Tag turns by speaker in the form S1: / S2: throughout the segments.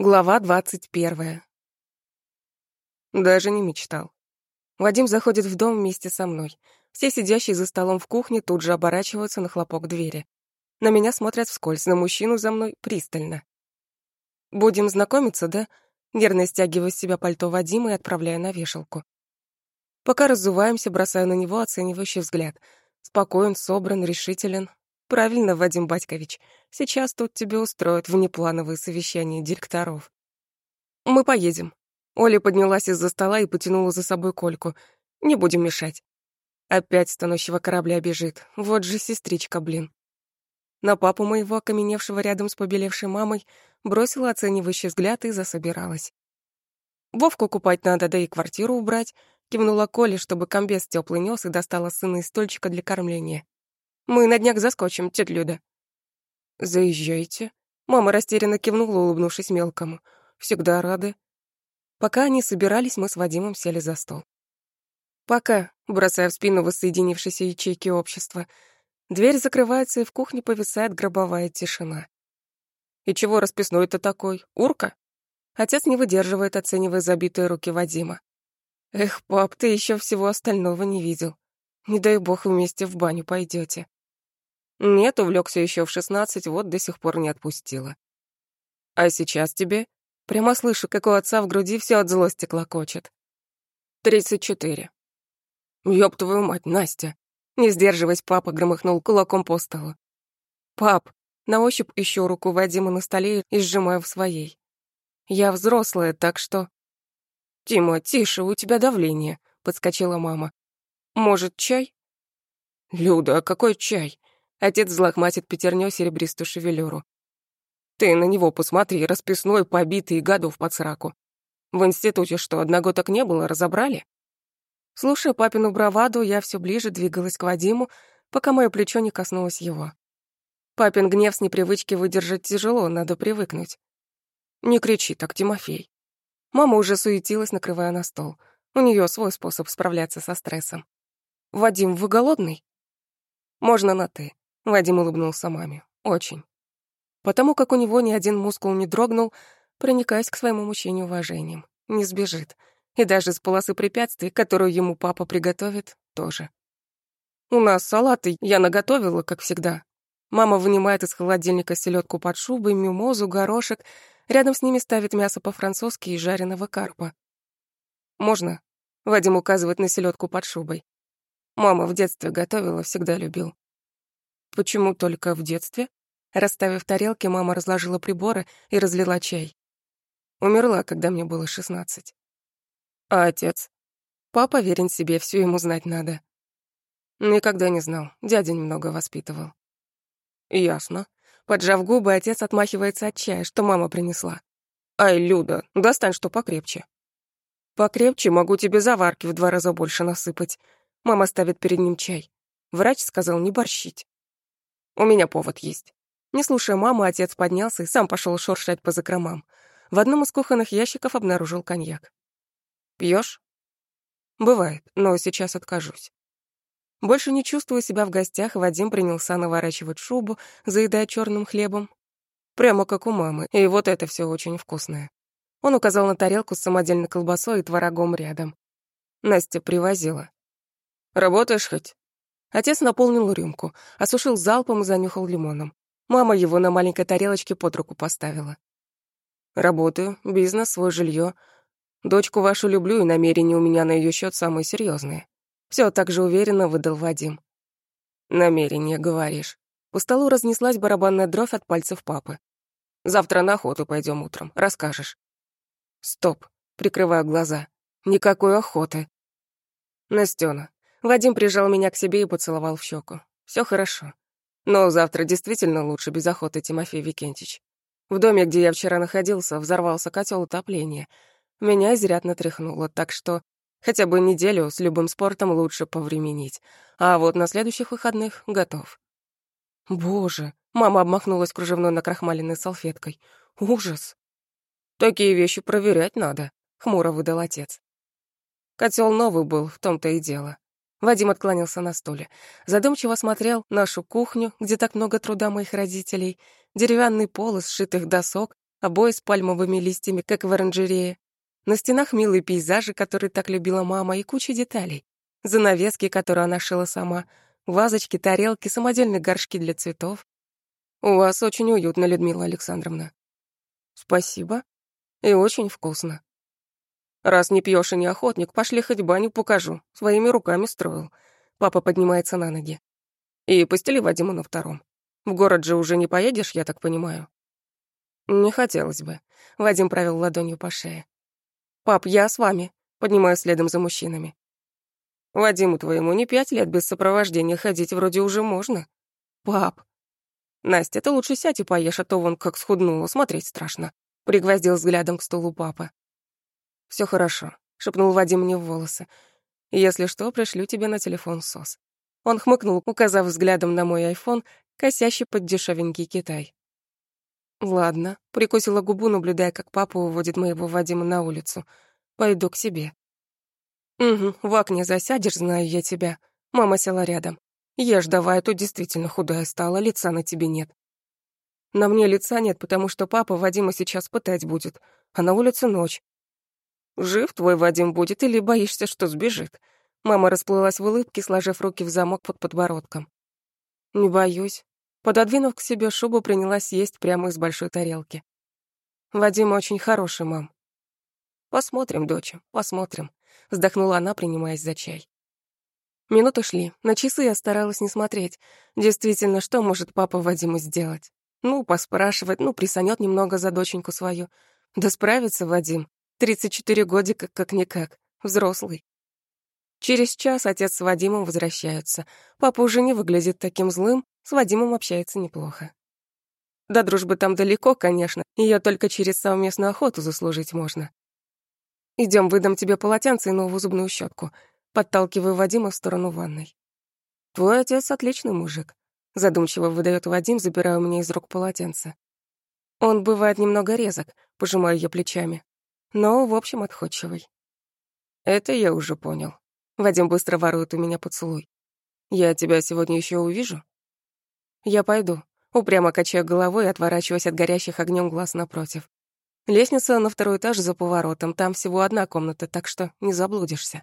S1: Глава двадцать первая. Даже не мечтал. Вадим заходит в дом вместе со мной. Все сидящие за столом в кухне тут же оборачиваются на хлопок двери. На меня смотрят вскользь, на мужчину за мной пристально. «Будем знакомиться, да?» Нервно стягиваю с себя пальто Вадима и отправляю на вешалку. Пока разуваемся, бросаю на него оценивающий взгляд. Спокоен, собран, решителен. Правильно, Вадим Батькович. Сейчас тут тебе устроят внеплановые совещания директоров. Мы поедем. Оля поднялась из-за стола и потянула за собой Кольку. Не будем мешать. Опять с тонущего корабля бежит. Вот же сестричка, блин. На папу моего, окаменевшего рядом с побелевшей мамой, бросила оценивающий взгляд и засобиралась. Вовку купать надо, да и квартиру убрать. Кивнула Коле, чтобы комбез тёплый нёс и достала сына из стольчика для кормления. Мы на днях заскочим, тётя Люда». «Заезжайте». Мама растерянно кивнула, улыбнувшись мелкому. «Всегда рады». Пока они собирались, мы с Вадимом сели за стол. «Пока», бросая в спину воссоединившейся ячейки общества. Дверь закрывается, и в кухне повисает гробовая тишина. «И чего расписной-то такой? Урка?» Отец не выдерживает, оценивая забитые руки Вадима. «Эх, пап, ты еще всего остального не видел. Не дай бог вместе в баню пойдете. Нет, увлекся еще в шестнадцать, вот до сих пор не отпустила. А сейчас тебе? Прямо слышу, как у отца в груди все от злости клокочет. Тридцать четыре. Ёб твою мать, Настя. Не сдерживаясь, папа громыхнул кулаком по столу. Пап, на ощупь ищу руку Вадима на столе и сжимаю в своей. Я взрослая, так что... Тима, тише, у тебя давление, подскочила мама. Может, чай? Люда, а какой чай? Отец взлохматит пятернёй серебристую шевелюру. Ты на него посмотри, расписной, побитый, годов под сраку. В институте что, одногодок не было, разобрали? Слушая папину браваду, я все ближе двигалась к Вадиму, пока мое плечо не коснулось его. Папин гнев с непривычки выдержать тяжело, надо привыкнуть. Не кричи так, Тимофей. Мама уже суетилась, накрывая на стол. У нее свой способ справляться со стрессом. «Вадим, вы голодный?» «Можно на «ты». Вадим улыбнулся маме. Очень. Потому как у него ни один мускул не дрогнул, проникаясь к своему мужчине уважением. Не сбежит. И даже с полосы препятствий, которую ему папа приготовит, тоже. У нас салаты я наготовила, как всегда. Мама вынимает из холодильника селедку под шубой, мимозу, горошек. Рядом с ними ставит мясо по-французски и жареного карпа. «Можно?» — Вадим указывает на селедку под шубой. Мама в детстве готовила, всегда любил. Почему только в детстве? Расставив тарелки, мама разложила приборы и разлила чай. Умерла, когда мне было шестнадцать. А отец? Папа верен себе, все ему знать надо. Никогда не знал, дядя немного воспитывал. Ясно. Поджав губы, отец отмахивается от чая, что мама принесла. Ай, Люда, достань что покрепче. Покрепче могу тебе заварки в два раза больше насыпать. Мама ставит перед ним чай. Врач сказал не борщить. У меня повод есть. Не слушая маму, отец поднялся и сам пошел шуршать по закромам. В одном из кухонных ящиков обнаружил коньяк. Пьешь? Бывает, но сейчас откажусь. Больше не чувствуя себя в гостях, Вадим принялся наворачивать шубу, заедая черным хлебом. Прямо как у мамы, и вот это все очень вкусное. Он указал на тарелку с самодельной колбасой и творогом рядом. Настя привозила. «Работаешь хоть?» Отец наполнил рюмку, осушил залпом и занюхал лимоном. Мама его на маленькой тарелочке под руку поставила. «Работаю, бизнес, свое жилье. Дочку вашу люблю, и намерения у меня на ее счет самые серьезные. Все так же уверенно выдал Вадим. «Намерение, говоришь». По столу разнеслась барабанная дровь от пальцев папы. «Завтра на охоту пойдем утром, расскажешь». «Стоп», прикрываю глаза. «Никакой охоты». «Настёна, Вадим прижал меня к себе и поцеловал в щеку. Все хорошо. Но завтра действительно лучше без охоты, Тимофей Викентич. В доме, где я вчера находился, взорвался котел отопления. Меня изрядно тряхнуло, так что хотя бы неделю с любым спортом лучше повременить. А вот на следующих выходных готов. Боже, мама обмахнулась кружевной накрахмаленной салфеткой. Ужас. Такие вещи проверять надо, хмуро выдал отец. Котел новый был, в том-то и дело. Вадим отклонился на стуле. Задумчиво смотрел нашу кухню, где так много труда моих родителей, деревянный пол из сшитых досок, обои с пальмовыми листьями, как в оранжерее. На стенах милые пейзажи, которые так любила мама, и куча деталей. Занавески, которые она шила сама, вазочки, тарелки, самодельные горшки для цветов. «У вас очень уютно, Людмила Александровна». «Спасибо. И очень вкусно». «Раз не пьешь и не охотник, пошли хоть баню покажу. Своими руками строил». Папа поднимается на ноги. «И постели Вадиму на втором. В город же уже не поедешь, я так понимаю?» «Не хотелось бы». Вадим провел ладонью по шее. «Пап, я с вами», — поднимаю следом за мужчинами. «Вадиму твоему не пять лет без сопровождения ходить вроде уже можно». «Пап». «Настя, ты лучше сядь и поешь, а то вон как схуднула, смотреть страшно», — пригвоздил взглядом к столу папа. Все хорошо», — шепнул Вадим мне в волосы. «Если что, пришлю тебе на телефон СОС». Он хмыкнул, указав взглядом на мой айфон, косящий под дешевенький Китай. Ладно, прикусила губу, наблюдая, как папа уводит моего Вадима на улицу. Пойду к себе. Угу, в окне засядешь, знаю я тебя. Мама села рядом. Ешь давай, а то действительно худая стала, лица на тебе нет. На мне лица нет, потому что папа Вадима сейчас пытать будет, а на улице ночь. Жив твой Вадим будет или боишься, что сбежит? Мама расплылась в улыбке, сложив руки в замок под подбородком. Не боюсь. Пододвинув к себе шубу, принялась есть прямо из большой тарелки. Вадим очень хороший, мам. Посмотрим, доча, посмотрим, вздохнула она, принимаясь за чай. Минуты шли. На часы я старалась не смотреть. Действительно, что может папа Вадиму сделать? Ну, поспрашивать, ну, присанет немного за доченьку свою. Да справится Вадим. 34 годика как-никак. Взрослый. Через час отец с Вадимом возвращаются. Папа уже не выглядит таким злым, с Вадимом общается неплохо. До дружбы там далеко, конечно, ее только через совместную охоту заслужить можно. Идем, выдам тебе полотенце и новую зубную щетку. Подталкиваю Вадима в сторону ванной. Твой отец отличный мужик. Задумчиво выдает Вадим, забирая у меня из рук полотенце. Он бывает немного резок, пожимаю я плечами. Но, в общем, отходчивый. Это я уже понял. Вадим быстро ворует у меня поцелуй. «Я тебя сегодня еще увижу?» «Я пойду», упрямо качая головой и отворачиваясь от горящих огнем глаз напротив. Лестница на второй этаж за поворотом, там всего одна комната, так что не заблудишься.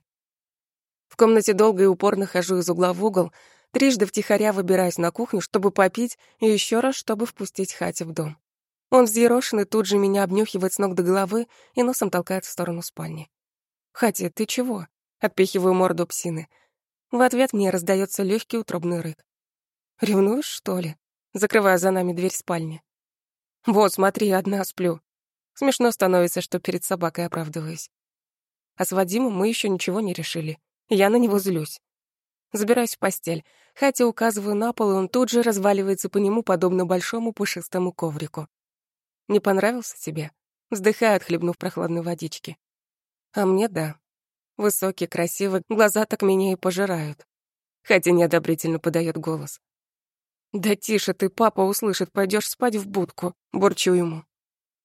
S1: В комнате долго и упорно хожу из угла в угол, трижды втихаря выбираюсь на кухню, чтобы попить, и еще раз, чтобы впустить Хати в дом. Он взъерошенный тут же меня обнюхивает с ног до головы и носом толкает в сторону спальни. «Хати, ты чего?» Отпихиваю морду псины. В ответ мне раздается легкий утробный рык. «Ревнуешь, что ли?» Закрываю за нами дверь спальни. «Вот, смотри, одна сплю». Смешно становится, что перед собакой оправдываюсь. А с Вадимом мы еще ничего не решили. Я на него злюсь. Забираюсь в постель, хотя указываю на пол, и он тут же разваливается по нему, подобно большому пушистому коврику. «Не понравился тебе?» Вздыхаю, отхлебнув прохладной водички. А мне да. Высокий, красивый, глаза так меня и пожирают. Хотя неодобрительно подает голос. «Да тише ты, папа услышит, пойдешь спать в будку», — бурчу ему.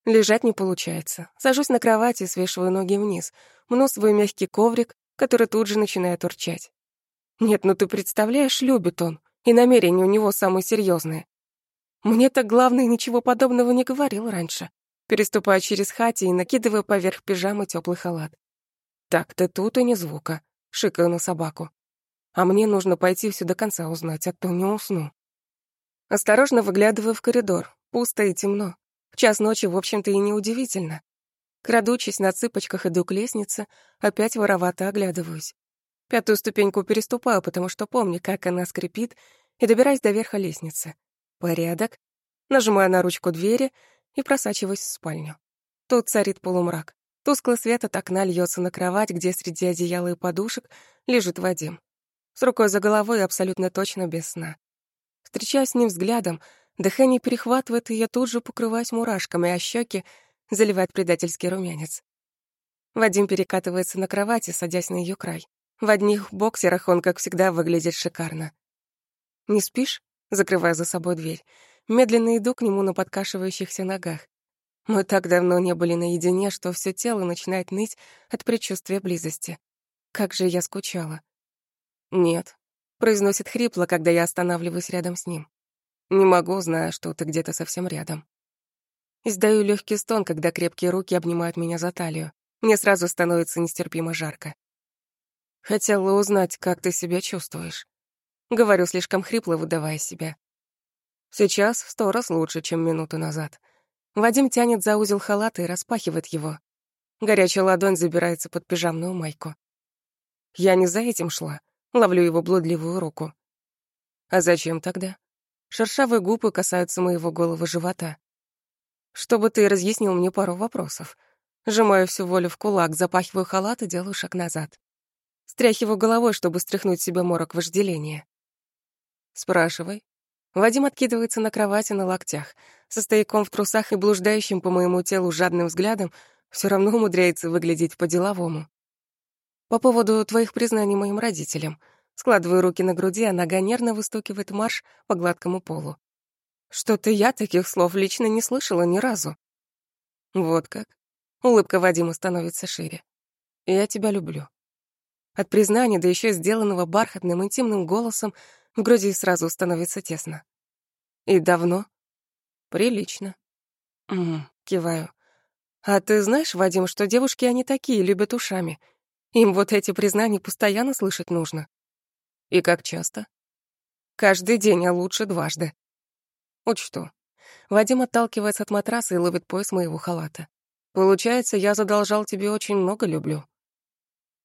S1: Лежать не получается. Сажусь на кровати свешиваю ноги вниз, мну свой мягкий коврик, который тут же начинает урчать. Нет, ну ты представляешь, любит он, и намерения у него самые серьезные. Мне так главное ничего подобного не говорил раньше. Переступаю через хати и накидываю поверх пижамы теплый халат. Так, ты тут и ни звука. Шикаю на собаку. А мне нужно пойти все до конца узнать, а то не усну. Осторожно выглядываю в коридор. Пусто и темно. В час ночи, в общем-то, и неудивительно. Крадучись на цыпочках, иду к лестнице, опять воровато оглядываюсь. Пятую ступеньку переступаю, потому что помню, как она скрипит, и добираюсь до верха лестницы. Порядок. Нажимаю на ручку двери и просачиваюсь в спальню. Тут царит полумрак. Тусклый свет от окна льется на кровать, где среди одеяла и подушек лежит Вадим. С рукой за головой абсолютно точно без сна. Встречаясь с ним взглядом, дыхание перехватывает, и я тут же покрываюсь мурашками, а щеки заливает предательский румянец. Вадим перекатывается на кровати, садясь на ее край. В одних боксерах он, как всегда, выглядит шикарно. «Не спишь?» — закрывая за собой дверь. Медленно иду к нему на подкашивающихся ногах. Мы так давно не были наедине, что все тело начинает ныть от предчувствия близости. Как же я скучала. «Нет», — произносит хрипло, когда я останавливаюсь рядом с ним. «Не могу, зная, что ты где-то совсем рядом». Издаю легкий стон, когда крепкие руки обнимают меня за талию. Мне сразу становится нестерпимо жарко. Хотела узнать, как ты себя чувствуешь. Говорю слишком хрипло, выдавая себя. Сейчас в сто раз лучше, чем минуту назад. Вадим тянет за узел халата и распахивает его. Горячая ладонь забирается под пижамную майку. Я не за этим шла. Ловлю его блудливую руку. А зачем тогда? Шершавые губы касаются моего голого живота. Чтобы ты разъяснил мне пару вопросов. Сжимаю всю волю в кулак, запахиваю халат и делаю шаг назад. Стряхиваю головой, чтобы стряхнуть себе морок вожделения. Спрашивай. Вадим откидывается на кровати на локтях, со стояком в трусах и блуждающим по моему телу жадным взглядом, все равно умудряется выглядеть по-деловому. По поводу твоих признаний моим родителям. Складываю руки на груди, а нога нервно выстукивает марш по гладкому полу. Что-то я таких слов лично не слышала ни разу. Вот как. Улыбка Вадима становится шире. Я тебя люблю. От признания, да еще сделанного бархатным интимным голосом, в груди сразу становится тесно. И давно? Прилично. М киваю. А ты знаешь, Вадим, что девушки они такие, любят ушами. Им вот эти признания постоянно слышать нужно. И как часто? Каждый день, а лучше дважды. Учту. Вадим отталкивается от матраса и ловит пояс моего халата. Получается, я задолжал тебе очень много люблю.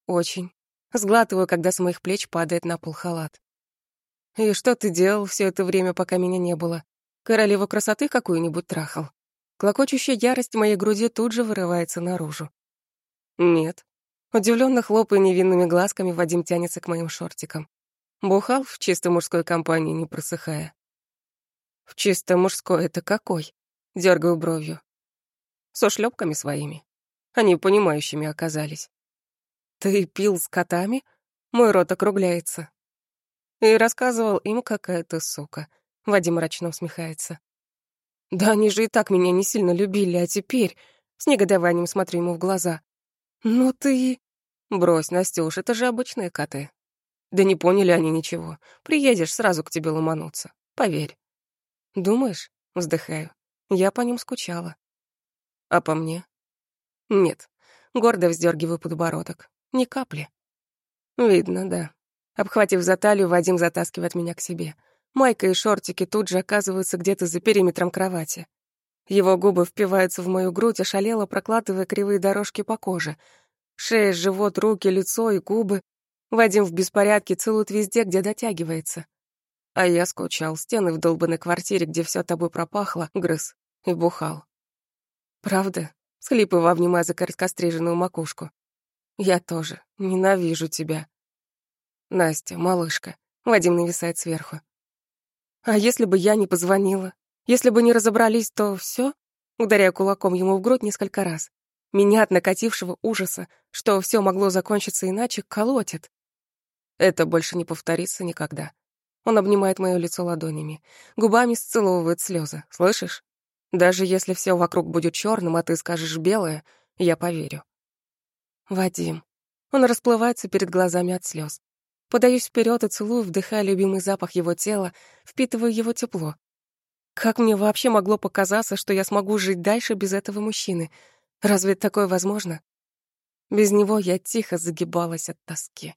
S1: Очень. Сглатываю, когда с моих плеч падает на пол халат. И что ты делал все это время, пока меня не было? Королеву красоты какую-нибудь трахал? Клокочущая ярость в моей груди тут же вырывается наружу. Нет. Удивленно хлопая невинными глазками, Вадим тянется к моим шортикам. Бухал в чисто мужской компании, не просыхая. В чисто мужской это какой? Дергаю бровью. Со шлепками своими. Они понимающими оказались. Ты пил с котами? Мой рот округляется. И рассказывал им, какая ты сука. Вадим мрачно усмехается. Да они же и так меня не сильно любили, а теперь... С негодованием смотрю ему в глаза. Ну ты... Брось, Настюш, это же обычные коты. Да не поняли они ничего. Приедешь, сразу к тебе ломанутся. Поверь. «Думаешь?» — вздыхаю. «Я по ним скучала». «А по мне?» «Нет». Гордо вздергиваю подбородок. «Ни капли». «Видно, да». Обхватив за талию, Вадим затаскивает меня к себе. Майка и шортики тут же оказываются где-то за периметром кровати. Его губы впиваются в мою грудь, ошалело прокладывая кривые дорожки по коже. Шея, живот, руки, лицо и губы. Вадим в беспорядке целует везде, где дотягивается. А я скучал, стены в долбанной квартире, где все тобой пропахло, грыз и бухал. Правда? Схлипывая, обнимая за короткостриженную макушку. Я тоже. Ненавижу тебя. Настя, малышка. Вадим нависает сверху. А если бы я не позвонила? Если бы не разобрались, то все? Ударяя кулаком ему в грудь несколько раз. Меня от накатившего ужаса, что все могло закончиться иначе, колотит. Это больше не повторится никогда. Он обнимает моё лицо ладонями, губами сцеловывает слезы. Слышишь? Даже если все вокруг будет черным, а ты скажешь белое, я поверю. Вадим. Он расплывается перед глазами от слез. Подаюсь вперед и целую, вдыхая любимый запах его тела, впитываю его тепло. Как мне вообще могло показаться, что я смогу жить дальше без этого мужчины? Разве такое возможно? Без него я тихо загибалась от тоски.